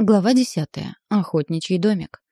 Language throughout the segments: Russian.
Глава десятая. Охотничий домик.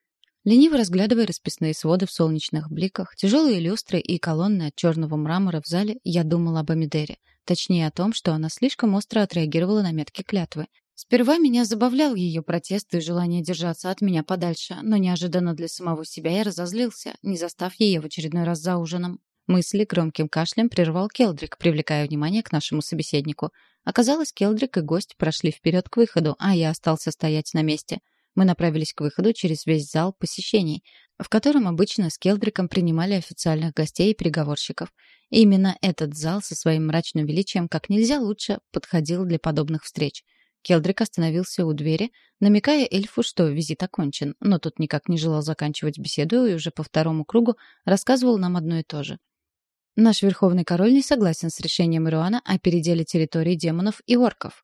Лениво разглядывая расписные своды в солнечных бликах, тяжелые люстры и колонны от черного мрамора в зале, я думала об Амидере. Точнее о том, что она слишком остро отреагировала на метки клятвы. Сперва меня забавлял ее протест и желание держаться от меня подальше, но неожиданно для самого себя я разозлился, не застав ее в очередной раз за ужином. Мысли громким кашлем прервал Келдрик, привлекая внимание к нашему собеседнику. Оказалось, Келдрик и гость прошли вперед к выходу, а я остался стоять на месте. Мы направились к выходу через весь зал посещений, в котором обычно с Келдриком принимали официальных гостей и переговорщиков. И именно этот зал со своим мрачным величием как нельзя лучше подходил для подобных встреч. Келдрик остановился у двери, намекая эльфу, что визит окончен, но тот никак не желал заканчивать беседу и уже по второму кругу рассказывал нам одно и то же. Наш верховный король не согласен с решением Ируана о переделе территории демонов и орков.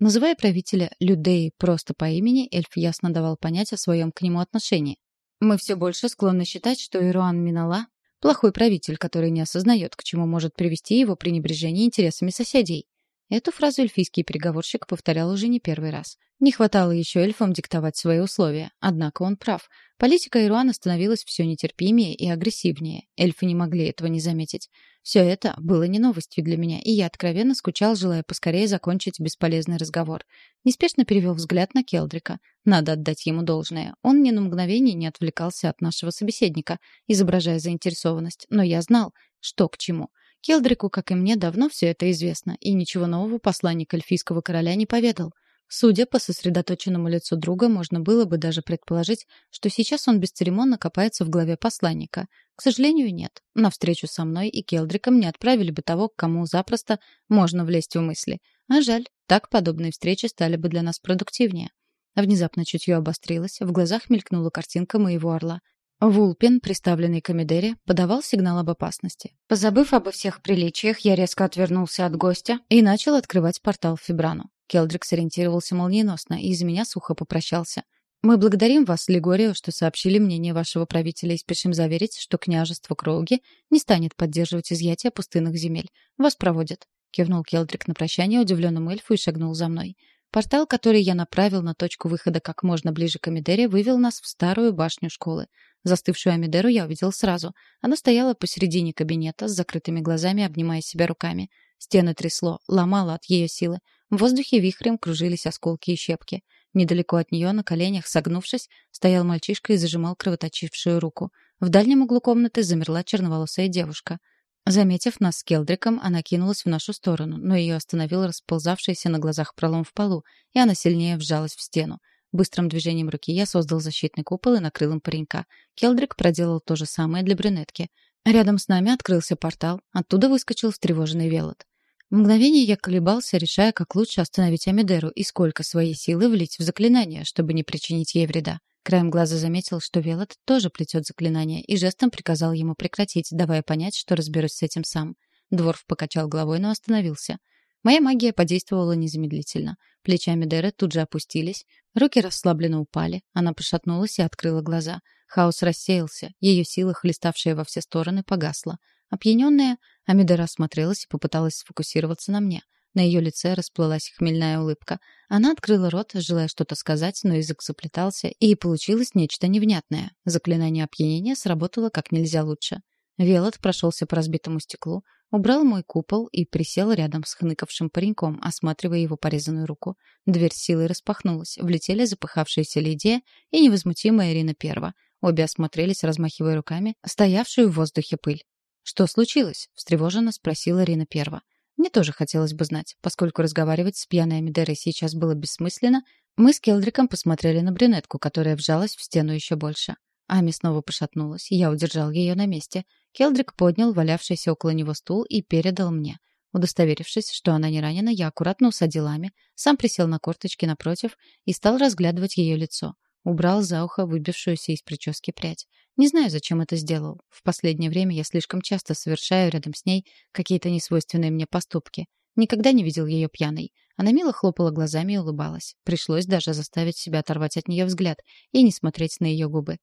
Называя правителя Людеи просто по имени, эльф ясно давал понять о своем к нему отношении. Мы все больше склонны считать, что Ируан Минала — плохой правитель, который не осознает, к чему может привести его пренебрежение интересами соседей. Эту фразу эльфийский переговорщик повторял уже не первый раз. Не хватало еще эльфам диктовать свои условия. Однако он прав. Политика Ируана становилась все нетерпимее и агрессивнее. Эльфы не могли этого не заметить. Все это было не новостью для меня, и я откровенно скучал, желая поскорее закончить бесполезный разговор. Неспешно перевел взгляд на Келдрика. Надо отдать ему должное. Он ни на мгновение не отвлекался от нашего собеседника, изображая заинтересованность. Но я знал, что к чему — Келдрику, как и мне, давно все это известно, и ничего нового посланник эльфийского короля не поведал. Судя по сосредоточенному лицу друга, можно было бы даже предположить, что сейчас он бесцеремонно копается в голове посланника. К сожалению, нет. На встречу со мной и Келдриком не отправили бы того, к кому запросто можно влезть в мысли. А жаль, так подобные встречи стали бы для нас продуктивнее. Внезапно чутье обострилось, в глазах мелькнула картинка моего орла. Вулпин, приставленный к Амидере, подавал сигнал об опасности. Позабыв обо всех приличиях, я резко отвернулся от гостя и начал открывать портал в Фибрану. Келдрик сориентировался молниеносно и из меня сухо попрощался. «Мы благодарим вас, Лигорио, что сообщили мнение вашего правителя и спешим заверить, что княжество Кроуги не станет поддерживать изъятие пустынных земель. Вас проводят». Кивнул Келдрик на прощание удивленному эльфу и шагнул за мной. Портал, который я направил на точку выхода как можно ближе к Амидере, вывел нас в старую башню школы. Застывшую Амидеру я увидел сразу. Она стояла посередине кабинета с закрытыми глазами, обнимая себя руками. Стены трясло, ломало от ее силы. В воздухе вихрем кружились осколки и щепки. Недалеко от нее, на коленях, согнувшись, стоял мальчишка и зажимал кровоточившую руку. В дальнем углу комнаты замерла черноволосая девушка. Заметив нас с Келдриком, она кинулась в нашу сторону, но ее остановил расползавшийся на глазах пролом в полу, и она сильнее вжалась в стену. Быстрым движением руки я создал защитный купол и накрыл им паренька. Келдрик проделал то же самое для брюнетки. Рядом с нами открылся портал. Оттуда выскочил встревоженный Велот. В мгновение я колебался, решая, как лучше остановить Амидеру и сколько своей силы влить в заклинание, чтобы не причинить ей вреда. Краем глаза заметил, что Велот тоже плетет заклинание, и жестом приказал ему прекратить, давая понять, что разберусь с этим сам. Дворф покачал головой, но остановился. Моя магия подействовала незамедлительно. Плечи Амидеры тут же опустились, руки расслабленно упали, она пошатнулась и открыла глаза. Хаос рассеялся, ее сила, хлеставшая во все стороны, погасла. Опьяненная, Амидера осмотрелась и попыталась сфокусироваться на мне. На ее лице расплылась хмельная улыбка. Она открыла рот, желая что-то сказать, но язык заплетался, и получилось нечто невнятное. Заклинание опьянения сработало как нельзя лучше. Велот прошелся по разбитому стеклу, убрал мой купол и присел рядом с хныкавшим пареньком, осматривая его порезанную руку. Дверь силой распахнулась, влетели запыхавшаяся Лидия и невозмутимая Ирина Перва. Обе осмотрелись, размахивая руками, стоявшую в воздухе пыль. «Что случилось?» — встревоженно спросила Ирина Перва. Мне тоже хотелось бы знать, поскольку разговаривать с пьяной Амидерой сейчас было бессмысленно, мы с Келдриком посмотрели на брюнетку, которая вжалась в стену еще больше. Ами снова пошатнулась, я удержал ее на месте. Келдрик поднял валявшийся около него стул и передал мне. Удостоверившись, что она не ранена, я аккуратно усадил Ами, сам присел на корточки напротив и стал разглядывать ее лицо. Убрал за ухо выбившуюся из прически прядь. Не знаю, зачем это сделал. В последнее время я слишком часто совершаю рядом с ней какие-то несвойственные мне поступки. Никогда не видел ее пьяной. Она мило хлопала глазами и улыбалась. Пришлось даже заставить себя оторвать от нее взгляд и не смотреть на ее губы.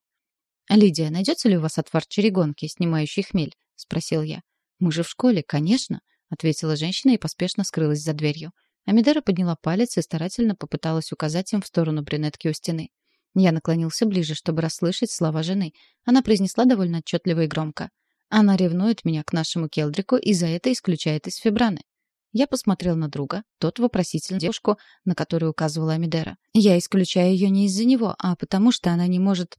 «Лидия, найдется ли у вас отвар черегонки, снимающий хмель?» — спросил я. «Мы же в школе, конечно», — ответила женщина и поспешно скрылась за дверью. Амидера подняла палец и старательно попыталась указать им в сторону брюнетки у стены. Я наклонился ближе, чтобы расслышать слова жены. Она произнесла довольно отчетливо и громко. «Она ревнует меня к нашему Келдрику и за это исключает из Фебраны». Я посмотрел на друга, тот вопросительно девушку, на которую указывала Амидера. Я исключаю ее не из-за него, а потому что она не может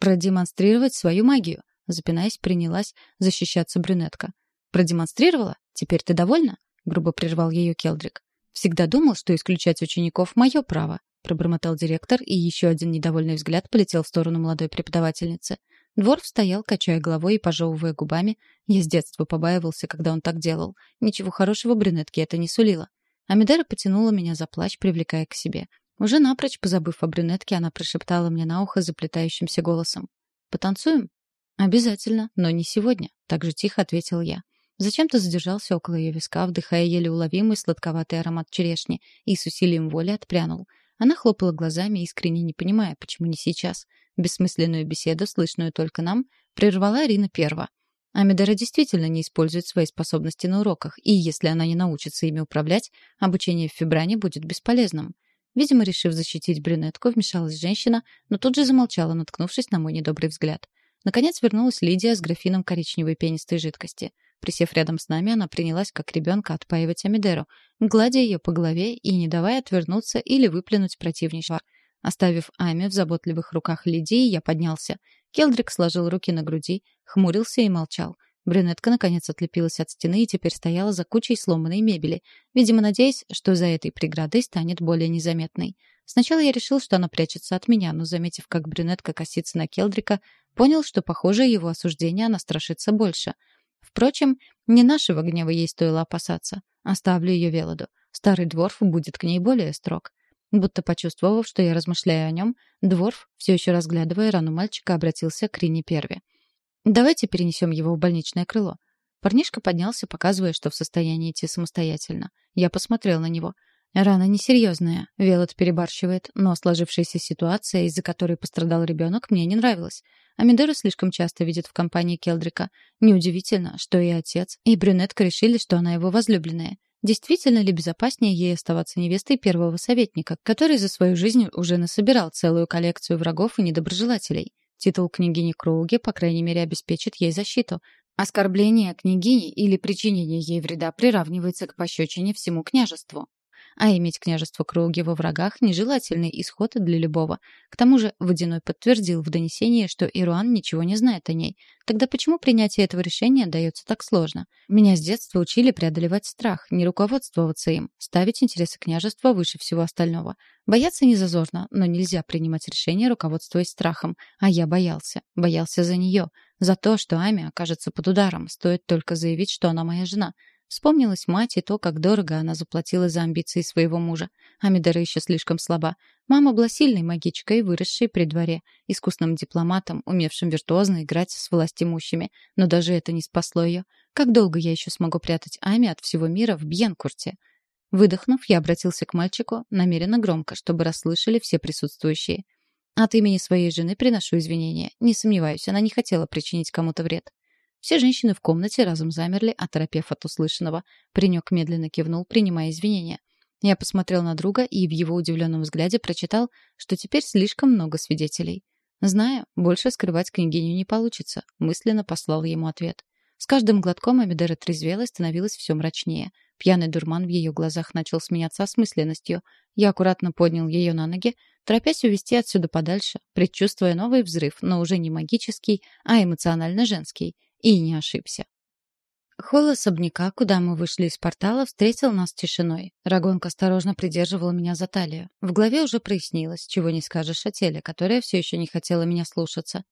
продемонстрировать свою магию. Запинаясь, принялась защищаться брюнетка. «Продемонстрировала? Теперь ты довольна?» — грубо прервал ее Келдрик. «Всегда думал, что исключать учеников — мое право», — пробормотал директор, и еще один недовольный взгляд полетел в сторону молодой преподавательницы. Дворф стоял, качая головой и пожевывая губами. Я с детства побаивался, когда он так делал. Ничего хорошего брюнетке это не сулило. Амидера потянула меня за плащ, привлекая к себе. Уже напрочь позабыв о брюнетке, она прошептала мне на ухо заплетающимся голосом. «Потанцуем?» «Обязательно, но не сегодня», — так же тихо ответил я. Зачем-то задержался около ее виска, вдыхая еле уловимый сладковатый аромат черешни, и с усилием воли отпрянул. Она хлопала глазами, искренне не понимая, почему не сейчас. Бессмысленную беседу, слышную только нам, прервала Арина Перва. Амидера действительно не использует свои способности на уроках, и если она не научится ими управлять, обучение в Фибране будет бесполезным. Видимо, решив защитить брюнетку, вмешалась женщина, но тут же замолчала, наткнувшись на мой недобрый взгляд. Наконец вернулась Лидия с графином коричневой пенистой жидкости — Присев рядом с нами, она принялась как ребенка отпаивать Амидеру, гладя ее по голове и не давая отвернуться или выплюнуть противничество. Оставив Ами в заботливых руках Лидии, я поднялся. Келдрик сложил руки на груди, хмурился и молчал. Брюнетка наконец отлепилась от стены и теперь стояла за кучей сломанной мебели, видимо, надеясь, что за этой преградой станет более незаметной. Сначала я решил, что она прячется от меня, но, заметив, как брюнетка косится на Келдрика, понял, что, похоже, его осуждения она страшится больше — Впрочем, не нашего гнева ей стоило опасаться. Оставлю ее Велоду. Старый дворф будет к ней более строг. Будто почувствовав, что я размышляю о нем, дворф, все еще разглядывая рану мальчика, обратился к Рине Перве. «Давайте перенесем его в больничное крыло». Парнишка поднялся, показывая, что в состоянии идти самостоятельно. Я посмотрел на него. Рана несерьезная, Велот перебарщивает, но сложившаяся ситуация, из-за которой пострадал ребенок, мне не нравилась. Амидора слишком часто видит в компании Келдрика. Неудивительно, что и отец, и брюнетка решили, что она его возлюбленная. Действительно ли безопаснее ей оставаться невестой первого советника, который за свою жизнь уже насобирал целую коллекцию врагов и недоброжелателей? Титул княгини Кроуги, по крайней мере, обеспечит ей защиту. Оскорбление княгини или причинение ей вреда приравнивается к пощечине всему княжеству. А иметь княжество Круги во врагах — нежелательный исход для любого. К тому же Водяной подтвердил в донесении, что Ируан ничего не знает о ней. Тогда почему принятие этого решения дается так сложно? Меня с детства учили преодолевать страх, не руководствоваться им, ставить интересы княжества выше всего остального. Бояться не зазорно, но нельзя принимать решения, руководствуясь страхом. А я боялся. Боялся за нее. За то, что Ами окажется под ударом. Стоит только заявить, что она моя жена. Вспомнилась мать и то, как дорого она заплатила за амбиции своего мужа. Амидора еще слишком слаба. Мама была сильной магичкой, выросшей при дворе, искусным дипломатом, умевшим виртуозно играть с властимущими. Но даже это не спасло ее. Как долго я еще смогу прятать Ами от всего мира в Бьенкурте? Выдохнув, я обратился к мальчику, намеренно громко, чтобы расслышали все присутствующие. От имени своей жены приношу извинения. Не сомневаюсь, она не хотела причинить кому-то вред. Все женщины в комнате разом замерли, оторопев от услышанного. Паренек медленно кивнул, принимая извинения. Я посмотрел на друга и в его удивленном взгляде прочитал, что теперь слишком много свидетелей. Знаю, больше скрывать княгиню не получится, мысленно послал ему ответ. С каждым глотком Амидера трезвела и становилась все мрачнее. Пьяный дурман в ее глазах начал сменяться осмысленностью. Я аккуратно поднял ее на ноги, торопясь увести отсюда подальше, предчувствуя новый взрыв, но уже не магический, а эмоционально женский. И не ошибся. Холл особняка, куда мы вышли из портала, встретил нас тишиной. Рагонка осторожно придерживала меня за талию. В голове уже прояснилось, чего не скажешь о теле, которое все еще не хотела меня слушаться.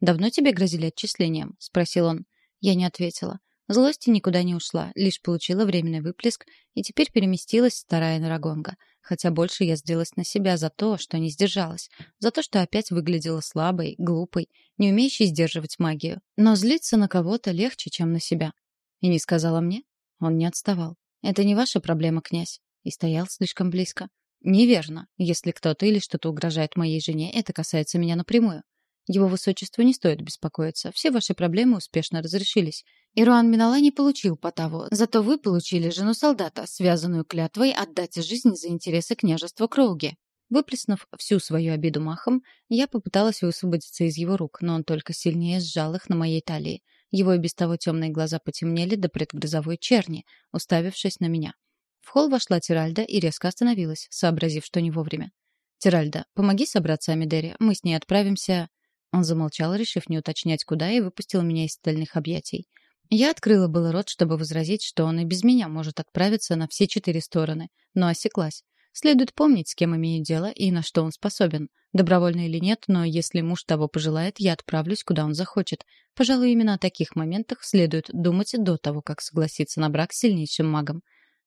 «Давно тебе грозили отчислением?» — спросил он. Я не ответила. Злость никуда не ушла, лишь получила временный выплеск и теперь переместилась, старая на Рагонга. Хотя больше я злилась на себя за то, что не сдержалась. За то, что опять выглядела слабой, глупой, не умеющей сдерживать магию. Но злиться на кого-то легче, чем на себя. И не сказала мне? Он не отставал. «Это не ваша проблема, князь». И стоял слишком близко. «Неверно. Если кто-то или что-то угрожает моей жене, это касается меня напрямую. Его высочеству не стоит беспокоиться. Все ваши проблемы успешно разрешились. Ируан Минала не получил Потаву, зато вы получили жену солдата, связанную клятвой отдать жизнь за интересы княжества Кроуги. Выплеснув всю свою обиду махом, я попыталась высвободиться из его рук, но он только сильнее сжал их на моей талии. Его и без того темные глаза потемнели до предгрозовой черни, уставившись на меня. В холл вошла Тиральда и резко остановилась, сообразив, что не вовремя. «Тиральда, помоги собраться Амидере, мы с ней отправимся...» Он замолчал, решив не уточнять, куда, и выпустил меня из стальных объятий. Я открыла было рот, чтобы возразить, что он и без меня может отправиться на все четыре стороны, но осеклась. Следует помнить, с кем имею дело и на что он способен. Добровольно или нет, но если муж того пожелает, я отправлюсь, куда он захочет. Пожалуй, именно о таких моментах следует думать до того, как согласиться на брак с сильнейшим магом.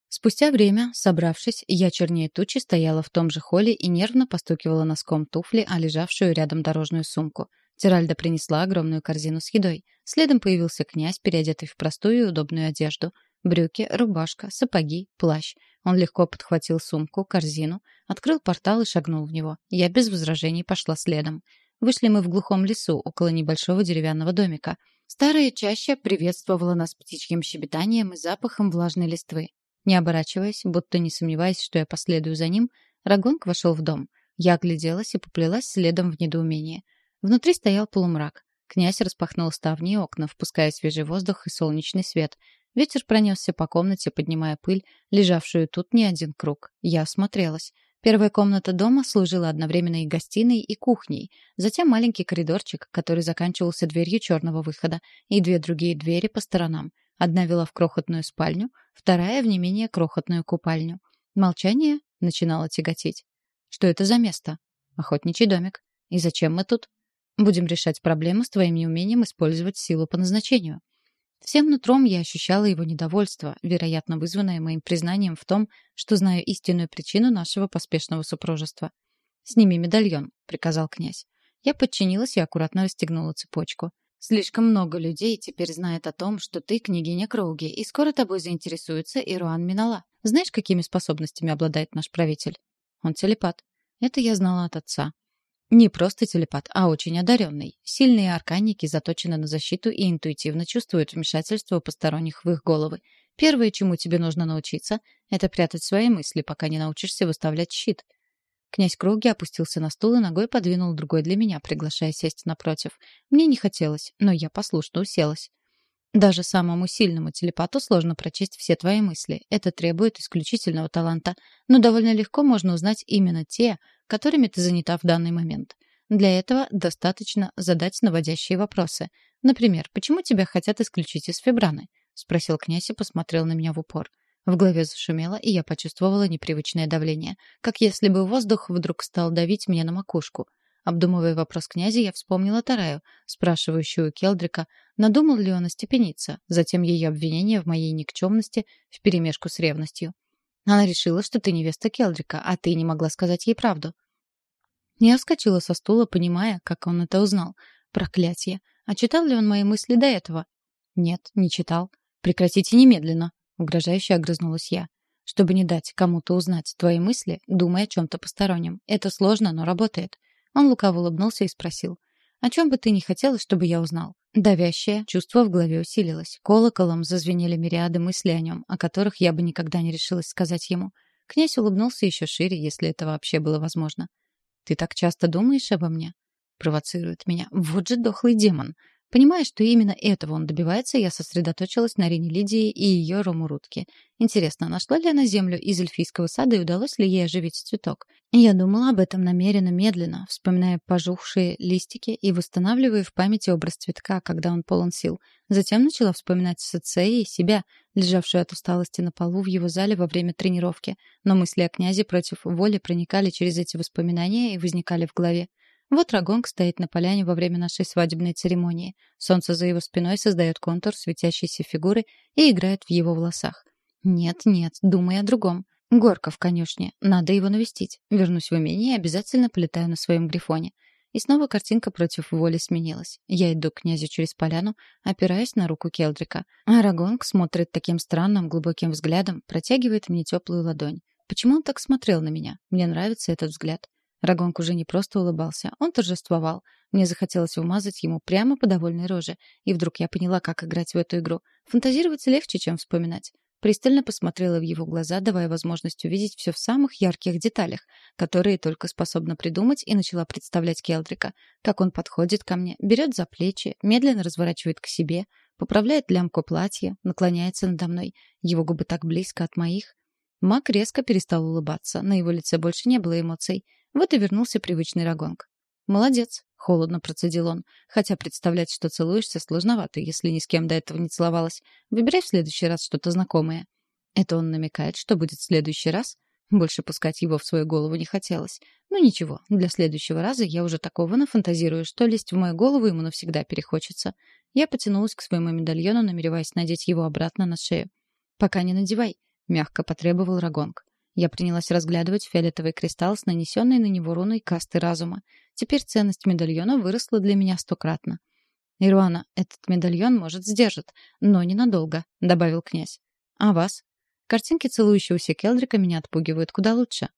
Спустя время, собравшись, я чернее тучи стояла в том же холле и нервно постукивала носком туфли о лежавшую рядом дорожную сумку. Тиральда принесла огромную корзину с едой. Следом появился князь, переодетый в простую и удобную одежду. Брюки, рубашка, сапоги, плащ. Он легко подхватил сумку, корзину, открыл портал и шагнул в него. Я без возражений пошла следом. Вышли мы в глухом лесу, около небольшого деревянного домика. Старая чаща приветствовала нас птичьим щебетанием и запахом влажной листвы. Не оборачиваясь, будто не сомневаясь, что я последую за ним, Рагонг вошел в дом. Я огляделась и поплелась следом в недоумении. Внутри стоял полумрак. Князь распахнул ставни и окна, впуская свежий воздух и солнечный свет. Ветер пронесся по комнате, поднимая пыль, лежавшую тут не один круг. Я осмотрелась. Первая комната дома служила одновременно и гостиной, и кухней. Затем маленький коридорчик, который заканчивался дверью черного выхода, и две другие двери по сторонам. Одна вела в крохотную спальню, вторая — в не менее крохотную купальню. Молчание начинало тяготить. Что это за место? Охотничий домик. И зачем мы тут? Будем решать проблему с твоим неумением использовать силу по назначению. Всем нутром я ощущала его недовольство, вероятно, вызванное моим признанием в том, что знаю истинную причину нашего поспешного супружества. «Сними медальон», — приказал князь. Я подчинилась и аккуратно расстегнула цепочку. «Слишком много людей теперь знает о том, что ты княгиня Кроуги, и скоро тобой заинтересуется Ируан Минала. Знаешь, какими способностями обладает наш правитель?» «Он телепат». Это я знала от отца. Не просто телепат, а очень одаренный. Сильные арканники заточены на защиту и интуитивно чувствуют вмешательство посторонних в их головы. Первое, чему тебе нужно научиться, это прятать свои мысли, пока не научишься выставлять щит. Князь Круги опустился на стул и ногой подвинул другой для меня, приглашая сесть напротив. Мне не хотелось, но я послушно уселась. Даже самому сильному телепату сложно прочесть все твои мысли. Это требует исключительного таланта. Но довольно легко можно узнать именно те, которыми ты занята в данный момент. Для этого достаточно задать наводящие вопросы. Например, почему тебя хотят исключить из Фебраны? Спросил князь и посмотрел на меня в упор. В голове зашумело, и я почувствовала непривычное давление. Как если бы воздух вдруг стал давить мне на макушку. Обдумывая вопрос князя, я вспомнила Тараю, спрашивающую Келдрика, надумал ли он остепениться, затем ее обвинение в моей никчемности вперемешку с ревностью. Она решила, что ты невеста Келдрика, а ты не могла сказать ей правду. Я вскочила со стула, понимая, как он это узнал. Проклятие. А читал ли он мои мысли до этого? Нет, не читал. Прекратите немедленно, угрожающе огрызнулась я. Чтобы не дать кому-то узнать твои мысли, думай о чем-то постороннем. Это сложно, но работает. Он лукаво улыбнулся и спросил. «О чем бы ты ни хотела, чтобы я узнал?» Давящее чувство в голове усилилось. Колоколом зазвенели мириады мыслей о нем, о которых я бы никогда не решилась сказать ему. Князь улыбнулся еще шире, если это вообще было возможно. «Ты так часто думаешь обо мне?» Провоцирует меня. Вот же дохлый демон. Понимая, что именно этого он добивается, я сосредоточилась на Рине Лидии и ее Ромурутке. Интересно, нашла ли она землю из эльфийского сада и удалось ли ей оживить цветок? Я думала об этом намеренно, медленно, вспоминая пожухшие листики и восстанавливая в памяти образ цветка, когда он полон сил. Затем начала вспоминать Сацея и себя, лежавшую от усталости на полу в его зале во время тренировки. Но мысли о князе против воли проникали через эти воспоминания и возникали в голове. Вот Рагонг стоит на поляне во время нашей свадебной церемонии. Солнце за его спиной создает контур светящейся фигуры и играет в его волосах. Нет, нет, думай о другом. Горка в конюшне. Надо его навестить. Вернусь в имение и обязательно полетаю на своем грифоне. И снова картинка против воли сменилась. Я иду к князю через поляну, опираясь на руку Келдрика. Арагонг смотрит таким странным, глубоким взглядом, протягивает мне теплую ладонь. Почему он так смотрел на меня? Мне нравится этот взгляд. Рагонг уже не просто улыбался, он торжествовал. Мне захотелось вмазать ему прямо по довольной роже. И вдруг я поняла, как играть в эту игру. Фантазировать легче, чем вспоминать. Пристально посмотрела в его глаза, давая возможность увидеть все в самых ярких деталях, которые только способна придумать, и начала представлять Келдрика. Как он подходит ко мне, берет за плечи, медленно разворачивает к себе, поправляет лямку платья, наклоняется надо мной. Его губы так близко от моих. Мак резко перестал улыбаться, на его лице больше не было эмоций. Вот и вернулся привычный рагонг. «Молодец», — холодно процедил он. «Хотя представлять, что целуешься, сложновато, если ни с кем до этого не целовалась. Выбирай в следующий раз что-то знакомое». Это он намекает, что будет в следующий раз? Больше пускать его в свою голову не хотелось. Ну ничего, для следующего раза я уже такого нафантазирую, что лезть в мою голову ему навсегда перехочется. Я потянулась к своему медальону, намереваясь надеть его обратно на шею. «Пока не надевай», — мягко потребовал Рагонг. Я принялась разглядывать фиолетовый кристалл с нанесенной на него руной касты разума. Теперь ценность медальона выросла для меня стократно. «Ируана, этот медальон, может, сдержит, но ненадолго», — добавил князь. «А вас?» Картинки целующегося Келдрика меня отпугивают куда лучше.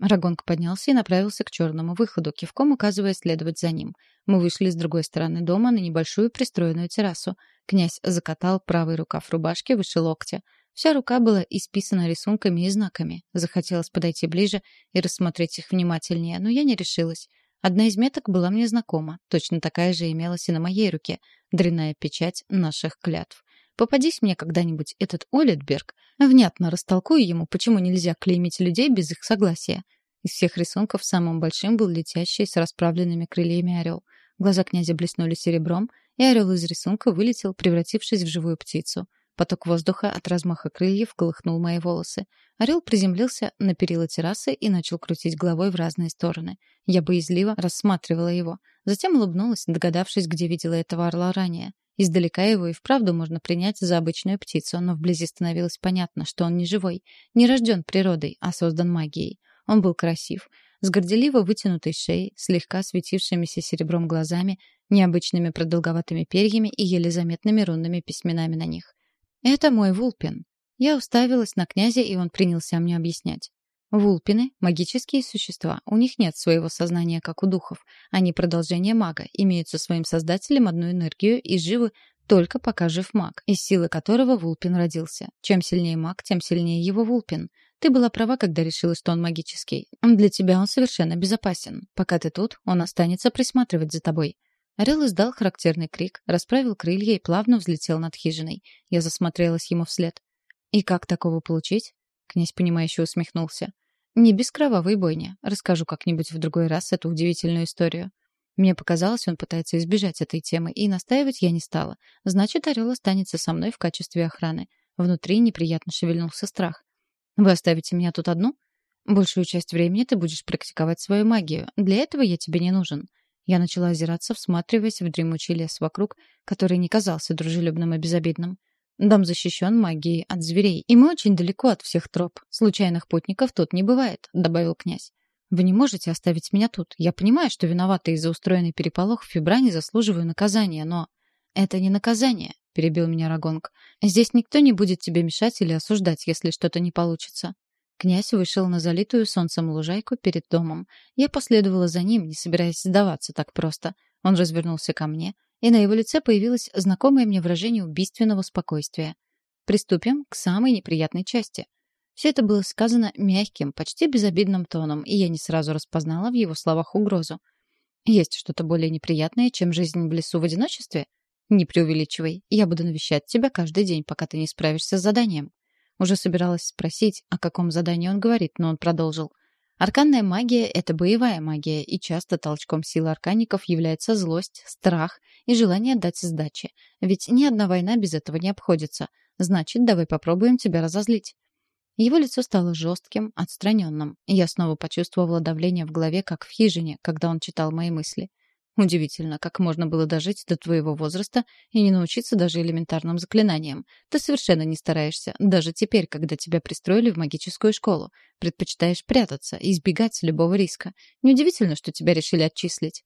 Рагонг поднялся и направился к черному выходу, кивком указывая следовать за ним. Мы вышли с другой стороны дома на небольшую пристроенную террасу. Князь закатал правый рукав рубашки выше локтя. Вся рука была исписана рисунками и знаками. Захотелось подойти ближе и рассмотреть их внимательнее, но я не решилась. Одна из меток была мне знакома. Точно такая же имелась и на моей руке. Дрянная печать наших клятв. Попадись мне когда-нибудь этот Олитберг, внятно растолкую ему, почему нельзя клеймить людей без их согласия. Из всех рисунков самым большим был летящий с расправленными крыльями орел. Глаза князя блеснули серебром, и орел из рисунка вылетел, превратившись в живую птицу. Поток воздуха от размаха крыльев колыхнул мои волосы. Орел приземлился на перила террасы и начал крутить головой в разные стороны. Я боязливо рассматривала его. Затем улыбнулась, догадавшись, где видела этого орла ранее. Издалека его и вправду можно принять за обычную птицу, но вблизи становилось понятно, что он не живой, не рожден природой, а создан магией. Он был красив, с горделиво вытянутой шеей, слегка светившимися серебром глазами, необычными продолговатыми перьями и еле заметными рунными письменами на них. «Это мой Вулпин». Я уставилась на князя, и он принялся мне объяснять. Вулпины — магические существа. У них нет своего сознания, как у духов. Они продолжение мага, имеют со своим создателем одну энергию и живы только пока жив маг, из силы которого Вулпин родился. Чем сильнее маг, тем сильнее его Вулпин. Ты была права, когда решила, что он магический. Для тебя он совершенно безопасен. Пока ты тут, он останется присматривать за тобой. Орел издал характерный крик, расправил крылья и плавно взлетел над хижиной. Я засмотрелась ему вслед. «И как такого получить?» Князь, понимающе усмехнулся. «Не без кровавой бойни. Расскажу как-нибудь в другой раз эту удивительную историю». Мне показалось, он пытается избежать этой темы, и настаивать я не стала. Значит, Орел останется со мной в качестве охраны. Внутри неприятно шевельнулся страх. «Вы оставите меня тут одну?» «Большую часть времени ты будешь практиковать свою магию. Для этого я тебе не нужен. Я начала озираться, всматриваясь в дремучий лес вокруг, который не казался дружелюбным и безобидным. Дом защищен магией от зверей, и мы очень далеко от всех троп. Случайных путников тут не бывает», — добавил князь. «Вы не можете оставить меня тут. Я понимаю, что виновата из-за устроенный переполох в Фибране заслуживаю наказания, но...» «Это не наказание», — перебил меня Рагонг. «Здесь никто не будет тебе мешать или осуждать, если что-то не получится. Князь вышел на залитую солнцем лужайку перед домом. Я последовала за ним, не собираясь сдаваться так просто. Он развернулся ко мне, и на его лице появилось знакомое мне выражение убийственного спокойствия. Приступим к самой неприятной части. Все это было сказано мягким, почти безобидным тоном, и я не сразу распознала в его словах угрозу. Есть что-то более неприятное, чем жизнь в лесу в одиночестве? Не преувеличивай. Я буду навещать тебя каждый день, пока ты не справишься с заданием. Уже собиралась спросить, о каком задании он говорит, но он продолжил. Арканная магия — это боевая магия, и часто толчком силы аркаников является злость, страх и желание дать сдачи. Ведь ни одна война без этого не обходится. Значит, давай попробуем тебя разозлить. Его лицо стало жестким, отстраненным. Я снова почувствовала давление в голове, как в хижине, когда он читал мои мысли. Удивительно, как можно было дожить до твоего возраста и не научиться даже элементарным заклинаниям. Ты совершенно не стараешься, даже теперь, когда тебя пристроили в магическую школу. Предпочитаешь прятаться и избегать любого риска. Неудивительно, что тебя решили отчислить.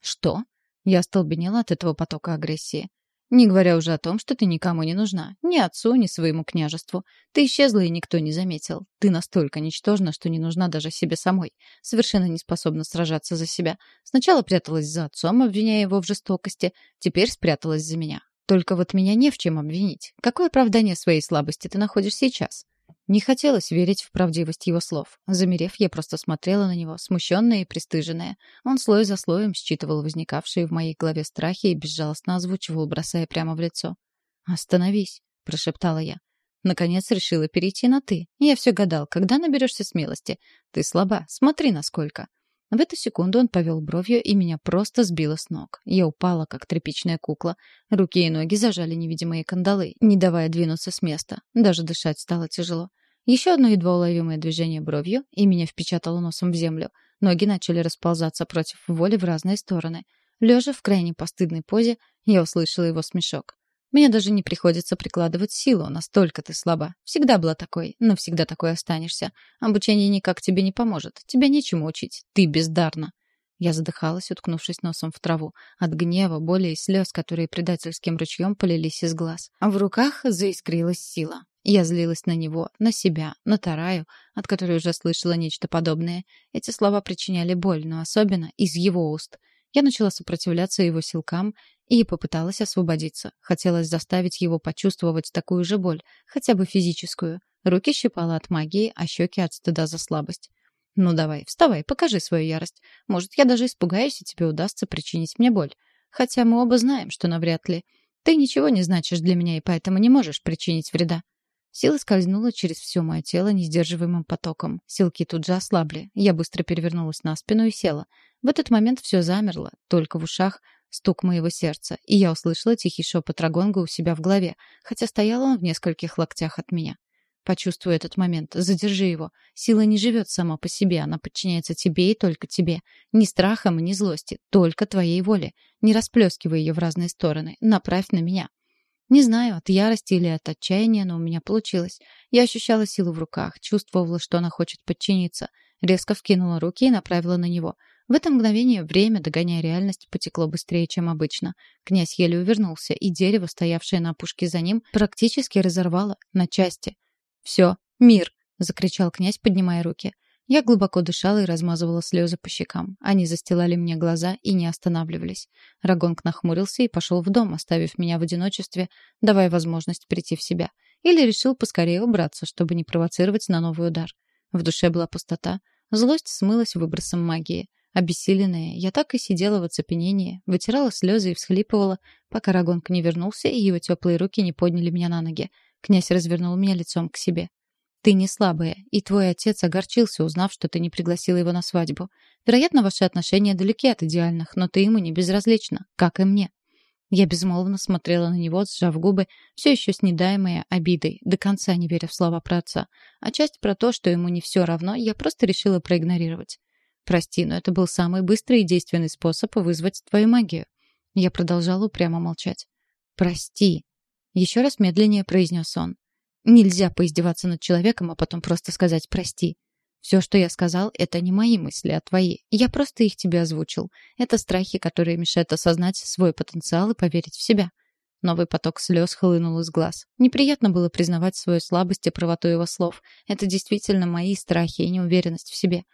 Что? Я остолбенела от этого потока агрессии. Не говоря уже о том, что ты никому не нужна. Ни отцу, ни своему княжеству. Ты исчезла, и никто не заметил. Ты настолько ничтожна, что не нужна даже себе самой. Совершенно не способна сражаться за себя. Сначала пряталась за отцом, обвиняя его в жестокости. Теперь спряталась за меня. Только вот меня не в чем обвинить. Какое оправдание своей слабости ты находишь сейчас? Не хотелось верить в правдивость его слов. Замерев, я просто смотрела на него, смущенная и пристыженная. Он слой за слоем считывал возникавшие в моей голове страхи и безжалостно озвучивал, бросая прямо в лицо. «Остановись», — прошептала я. Наконец решила перейти на «ты». Я все гадал, когда наберешься смелости. Ты слаба, смотри, насколько. В эту секунду он повел бровью, и меня просто сбило с ног. Я упала, как тряпичная кукла. Руки и ноги зажали невидимые кандалы, не давая двинуться с места. Даже дышать стало тяжело. Еще одно едва уловимое движение бровью, и меня впечатало носом в землю. Ноги начали расползаться против воли в разные стороны. Лежа в крайне постыдной позе, я услышала его смешок. Мне даже не приходится прикладывать силу, настолько ты слаба. Всегда была такой, навсегда такой останешься. Обучение никак тебе не поможет. Тебя нечему учить. Ты бездарна. Я задыхалась, уткнувшись носом в траву. От гнева, боли и слез, которые предательским ручьем полились из глаз. А в руках заискрилась сила. Я злилась на него, на себя, на Тараю, от которой уже слышала нечто подобное. Эти слова причиняли боль, но особенно из его уст — я начала сопротивляться его силкам и попыталась освободиться. Хотелось заставить его почувствовать такую же боль, хотя бы физическую. Руки щипала от магии, а щеки от стыда за слабость. «Ну давай, вставай, покажи свою ярость. Может, я даже испугаюсь, и тебе удастся причинить мне боль. Хотя мы оба знаем, что навряд ли. Ты ничего не значишь для меня, и поэтому не можешь причинить вреда». Сила скользнула через все мое тело несдерживаемым потоком. Силки тут же ослабли. Я быстро перевернулась на спину и села. В этот момент все замерло, только в ушах стук моего сердца, и я услышала тихий шепот Рагонга у себя в голове, хотя стоял он в нескольких локтях от меня. Почувствуй этот момент, задержи его. Сила не живет сама по себе, она подчиняется тебе и только тебе. Ни страхом ни злости, только твоей воле. Не расплескивай ее в разные стороны, направь на меня. Не знаю, от ярости или от отчаяния, но у меня получилось. Я ощущала силу в руках, чувствовала, что она хочет подчиниться. Резко вкинула руки и направила на него. В это мгновение время, догоняя реальность, потекло быстрее, чем обычно. Князь еле увернулся, и дерево, стоявшее на опушке за ним, практически разорвало на части. «Все, мир!» — закричал князь, поднимая руки. Я глубоко дышала и размазывала слезы по щекам. Они застилали мне глаза и не останавливались. Рагонг нахмурился и пошел в дом, оставив меня в одиночестве, давая возможность прийти в себя. Или решил поскорее убраться, чтобы не провоцировать на новый удар. В душе была пустота. Злость смылась выбросом магии. Обессиленная, я так и сидела в оцепенении, вытирала слезы и всхлипывала, пока Рагонг не вернулся, и его теплые руки не подняли меня на ноги. Князь развернул меня лицом к себе. Ты не слабая, и твой отец огорчился, узнав, что ты не пригласила его на свадьбу. Вероятно, ваши отношения далеки от идеальных, но ты ему не безразлична, как и мне. Я безмолвно смотрела на него, сжав губы, все еще снедаемые обидой, до конца не веря в слова про отца. А часть про то, что ему не все равно, я просто решила проигнорировать. Прости, но это был самый быстрый и действенный способ вызвать твою магию. Я продолжала упрямо молчать. Прости. Еще раз медленнее произнес он. Нельзя поиздеваться над человеком, а потом просто сказать «прости». Все, что я сказал, это не мои мысли, а твои. Я просто их тебе озвучил. Это страхи, которые мешают осознать свой потенциал и поверить в себя. Новый поток слез хлынул из глаз. Неприятно было признавать свою слабость и правоту его слов. Это действительно мои страхи и неуверенность в себе.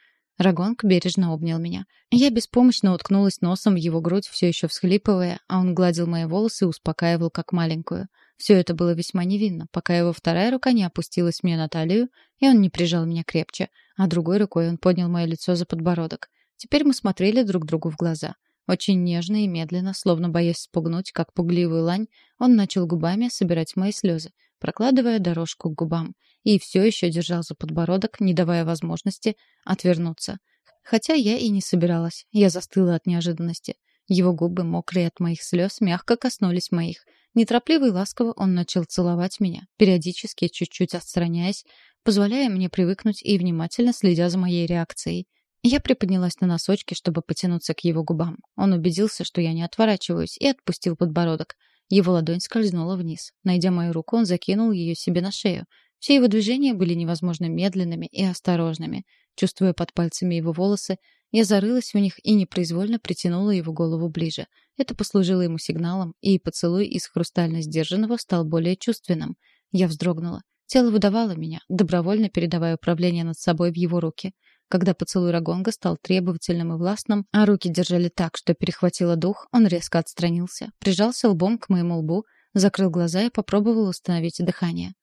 Рагонг бережно обнял меня. Я беспомощно уткнулась носом в его грудь, все еще всхлипывая, а он гладил мои волосы и успокаивал, как маленькую. Все это было весьма невинно, пока его вторая рука не опустилась мне на талию, и он не прижал меня крепче, а другой рукой он поднял мое лицо за подбородок. Теперь мы смотрели друг другу в глаза. Очень нежно и медленно, словно боясь спугнуть, как пугливую лань, он начал губами собирать мои слезы, прокладывая дорожку к губам, и все еще держал за подбородок, не давая возможности отвернуться. Хотя я и не собиралась, я застыла от неожиданности. Его губы, мокрые от моих слез, мягко коснулись моих — Неторопливо и ласково он начал целовать меня, периодически чуть-чуть отстраняясь, позволяя мне привыкнуть и внимательно следя за моей реакцией. Я приподнялась на носочки, чтобы потянуться к его губам. Он убедился, что я не отворачиваюсь, и отпустил подбородок. Его ладонь скользнула вниз. Найдя мою руку, он закинул ее себе на шею. Все его движения были невозможно медленными и осторожными. Чувствуя под пальцами его волосы, я зарылась в них и непроизвольно притянула его голову ближе. Это послужило ему сигналом, и поцелуй из хрустально сдержанного стал более чувственным. Я вздрогнула. Тело выдавало меня, добровольно передавая управление над собой в его руки. Когда поцелуй Рагонга стал требовательным и властным, а руки держали так, что перехватило дух, он резко отстранился, прижался лбом к моему лбу, закрыл глаза и попробовал установить дыхание.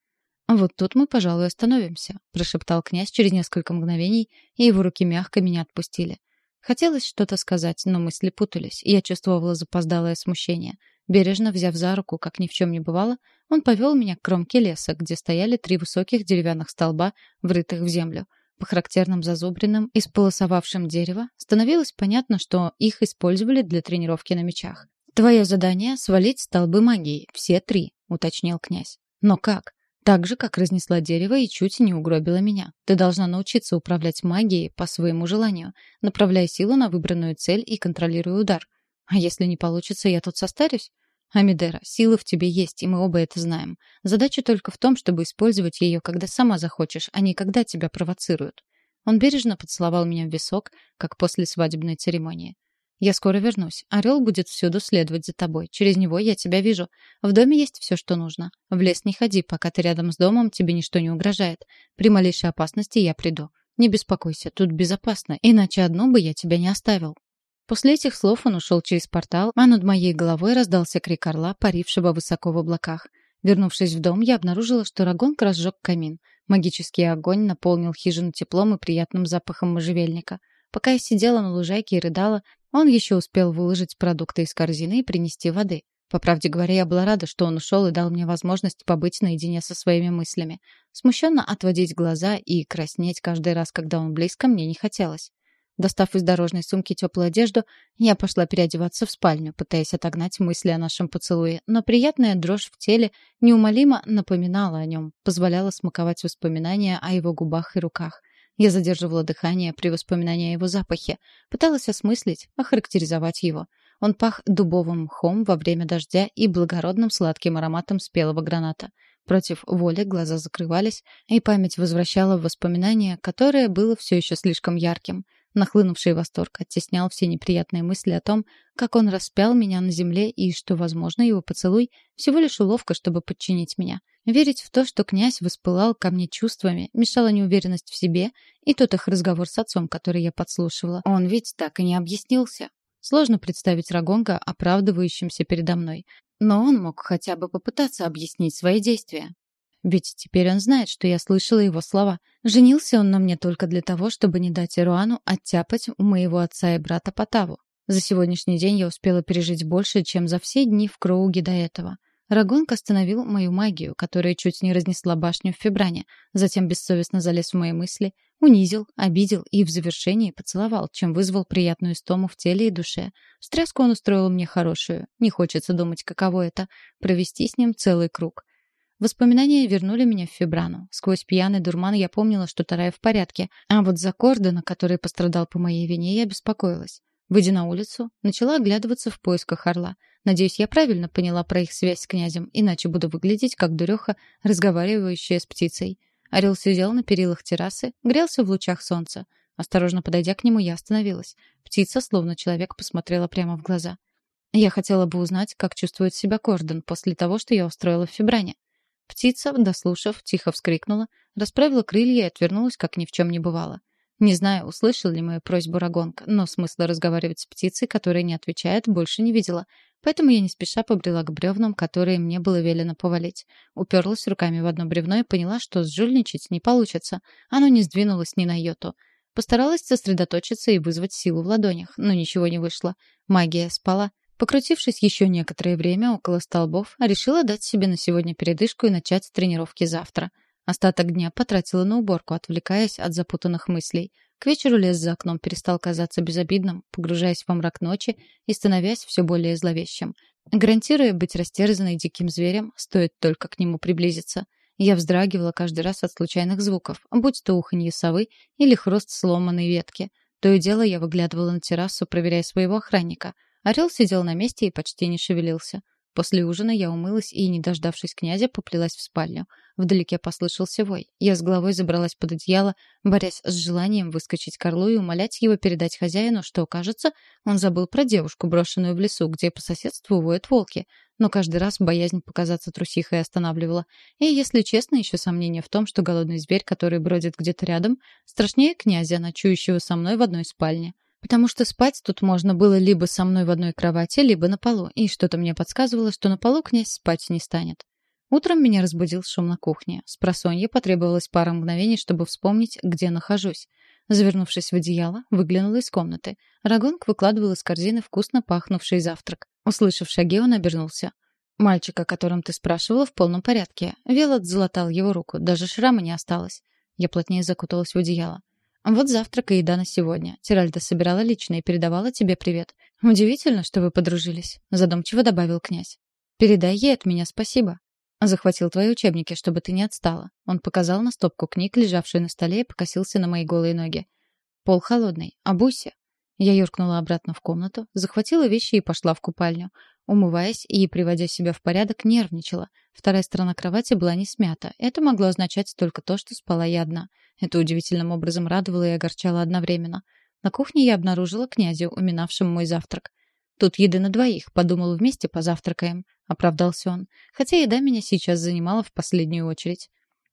«Вот тут мы, пожалуй, остановимся», — прошептал князь через несколько мгновений, и его руки мягко меня отпустили. Хотелось что-то сказать, но мысли путались, и я чувствовала запоздалое смущение. Бережно взяв за руку, как ни в чем не бывало, он повел меня к кромке леса, где стояли три высоких деревянных столба, врытых в землю. По характерным зазубринам, исполосовавшим дерево, становилось понятно, что их использовали для тренировки на мечах. «Твое задание — свалить столбы магии, все три», — уточнил князь. «Но как? Так же, как разнесла дерево и чуть не угробила меня. Ты должна научиться управлять магией по своему желанию, направляя силу на выбранную цель и контролируя удар. А если не получится, я тут состарюсь? Амидера, сила в тебе есть, и мы оба это знаем. Задача только в том, чтобы использовать ее, когда сама захочешь, а не когда тебя провоцируют. Он бережно поцеловал меня в висок, как после свадебной церемонии. «Я скоро вернусь. Орел будет всюду следовать за тобой. Через него я тебя вижу. В доме есть все, что нужно. В лес не ходи, пока ты рядом с домом, тебе ничто не угрожает. При малейшей опасности я приду. Не беспокойся, тут безопасно, иначе одну бы я тебя не оставил». После этих слов он ушел через портал, а над моей головой раздался крик орла, парившего высоко в облаках. Вернувшись в дом, я обнаружила, что Рагонг разжег камин. Магический огонь наполнил хижину теплом и приятным запахом можжевельника. Пока я сидела на лужайке и рыдала, он еще успел выложить продукты из корзины и принести воды. По правде говоря, я была рада, что он ушел и дал мне возможность побыть наедине со своими мыслями. Смущенно отводить глаза и краснеть каждый раз, когда он близко, мне не хотелось. Достав из дорожной сумки теплую одежду, я пошла переодеваться в спальню, пытаясь отогнать мысли о нашем поцелуе, но приятная дрожь в теле неумолимо напоминала о нем, позволяла смаковать воспоминания о его губах и руках. Я задерживала дыхание при воспоминании о его запахе, пыталась осмыслить, охарактеризовать его. Он пах дубовым мхом во время дождя и благородным сладким ароматом спелого граната. Против воли глаза закрывались, и память возвращала в воспоминание, которое было все еще слишком ярким — Нахлынувший восторг оттеснял все неприятные мысли о том, как он распял меня на земле и что, возможно, его поцелуй всего лишь уловка, чтобы подчинить меня. Верить в то, что князь воспылал ко мне чувствами, мешала неуверенность в себе и тот их разговор с отцом, который я подслушивала. Он ведь так и не объяснился. Сложно представить Рагонга оправдывающимся передо мной. Но он мог хотя бы попытаться объяснить свои действия. Ведь теперь он знает, что я слышала его слова. Женился он на мне только для того, чтобы не дать Ируану оттяпать у моего отца и брата Потаву. За сегодняшний день я успела пережить больше, чем за все дни в Кроуге до этого. Рагонг остановил мою магию, которая чуть не разнесла башню в Фибране, затем бессовестно залез в мои мысли, унизил, обидел и в завершении поцеловал, чем вызвал приятную стому в теле и душе. Встряску он устроил мне хорошую. Не хочется думать, каково это — провести с ним целый круг. Воспоминания вернули меня в Фибрану. Сквозь пьяный дурман я помнила, что Тарая в порядке, а вот за Кордона, который пострадал по моей вине, я беспокоилась. Выйдя на улицу, начала оглядываться в поисках орла. Надеюсь, я правильно поняла про их связь с князем, иначе буду выглядеть как дуреха, разговаривающая с птицей. Орел сидел на перилах террасы, грелся в лучах солнца. Осторожно подойдя к нему, я остановилась. Птица, словно человек, посмотрела прямо в глаза. Я хотела бы узнать, как чувствует себя Кордон после того, что я устроила в Фибране. Птица, дослушав, тихо вскрикнула, расправила крылья и отвернулась, как ни в чем не бывало. Не знаю, услышал ли мою просьбу Рагонг, но смысла разговаривать с птицей, которая не отвечает, больше не видела. Поэтому я не спеша побрела к бревнам, которые мне было велено повалить. Уперлась руками в одно бревно и поняла, что сжульничать не получится. Оно не сдвинулось ни на йоту. Постаралась сосредоточиться и вызвать силу в ладонях, но ничего не вышло. Магия спала. Покрутившись еще некоторое время около столбов, решила дать себе на сегодня передышку и начать тренировки завтра. Остаток дня потратила на уборку, отвлекаясь от запутанных мыслей. К вечеру лес за окном перестал казаться безобидным, погружаясь во мрак ночи и становясь все более зловещим. Гарантируя быть растерзанной диким зверем, стоит только к нему приблизиться. Я вздрагивала каждый раз от случайных звуков, будь то уханье совы или хруст сломанной ветки. То и дело я выглядывала на террасу, проверяя своего охранника — Орел сидел на месте и почти не шевелился. После ужина я умылась и, не дождавшись князя, поплелась в спальню. Вдалеке послышался вой. Я с головой забралась под одеяло, борясь с желанием выскочить к Орлу и умолять его передать хозяину, что, кажется, он забыл про девушку, брошенную в лесу, где по соседству воют волки. Но каждый раз боязнь показаться трусихой останавливала. И, если честно, еще сомнение в том, что голодный зверь, который бродит где-то рядом, страшнее князя, ночующего со мной в одной спальне потому что спать тут можно было либо со мной в одной кровати, либо на полу, и что-то мне подсказывало, что на полу князь спать не станет. Утром меня разбудил шум на кухне. С просонья потребовалось пара мгновений, чтобы вспомнить, где нахожусь. Завернувшись в одеяло, выглянула из комнаты. Рагонг выкладывал из корзины вкусно пахнувший завтрак. Услышав шаги, он обернулся. «Мальчик, о котором ты спрашивала, в полном порядке». Велот залатал его руку, даже шрама не осталось. Я плотнее закуталась в одеяло. Вот завтрак и еда на сегодня. Тиральда собирала лично и передавала тебе привет. Удивительно, что вы подружились, задумчиво добавил князь. Передай ей от меня спасибо. Захватил твои учебники, чтобы ты не отстала. Он показал на стопку книг, лежавшую на столе, и покосился на мои голые ноги. Пол холодный, обуйся. Я юркнула обратно в комнату, захватила вещи и пошла в купальню. Умываясь и приводя себя в порядок, нервничала. Вторая сторона кровати была не смята. Это могло означать только то, что спала я одна. Это удивительным образом радовало и огорчало одновременно. На кухне я обнаружила князя, уминавшим мой завтрак. «Тут еды на двоих, подумал, вместе позавтракаем», — оправдался он. «Хотя еда меня сейчас занимала в последнюю очередь».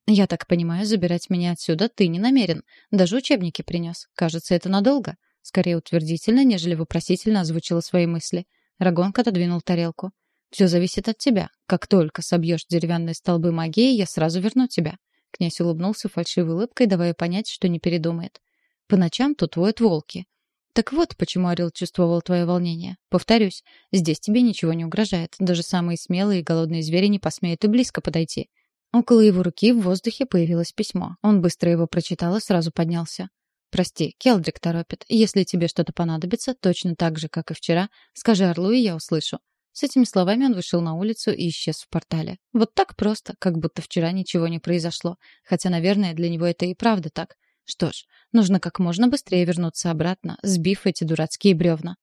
«Я так понимаю, забирать меня отсюда ты не намерен. Даже учебники принес. Кажется, это надолго». Скорее утвердительно, нежели вопросительно озвучила свои мысли. Рагонка отодвинул тарелку. «Все зависит от тебя. Как только собьешь деревянные столбы магии, я сразу верну тебя». Князь улыбнулся фальшивой улыбкой, давая понять, что не передумает. «По ночам тут воют волки. Так вот, почему Орел чувствовал твое волнение. Повторюсь, здесь тебе ничего не угрожает. Даже самые смелые и голодные звери не посмеют и близко подойти». Около его руки в воздухе появилось письмо. Он быстро его прочитал и сразу поднялся. «Прости, Келдрик торопит. Если тебе что-то понадобится, точно так же, как и вчера, скажи Орлу, и я услышу». С этими словами он вышел на улицу и исчез в портале. Вот так просто, как будто вчера ничего не произошло. Хотя, наверное, для него это и правда так. Что ж, нужно как можно быстрее вернуться обратно, сбив эти дурацкие бревна.